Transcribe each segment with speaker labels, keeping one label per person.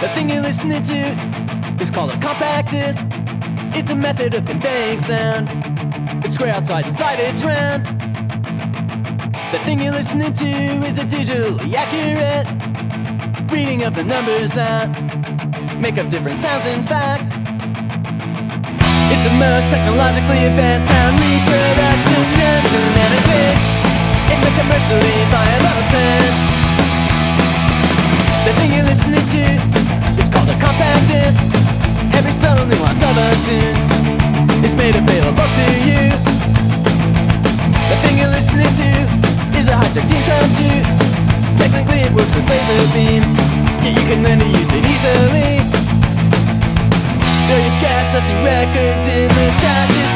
Speaker 1: The thing you're listening to is called a compact disc. It's a method of conveying sound. It's square outside, inside it's round. The thing you're listening to is a digitally accurate reading of the numbers that make up different sounds. In fact, it's the most technologically advanced sound reproduction tune is made available to you. The thing you're listening to is a high-tech come true. Technically, it works with laser beams, yet you can learn to use it easily. Throw your scarcity records in the trash.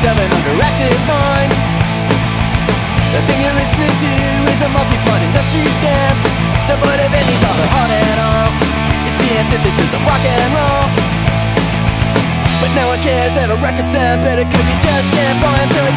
Speaker 1: Product of an underactive mind. The thing you're listening to is a multi-part industry scam, devoid of any thought or heart at all. It's the antithesis of rock and roll. But no one cares that a record sounds better cause you just can't buy 'em, so it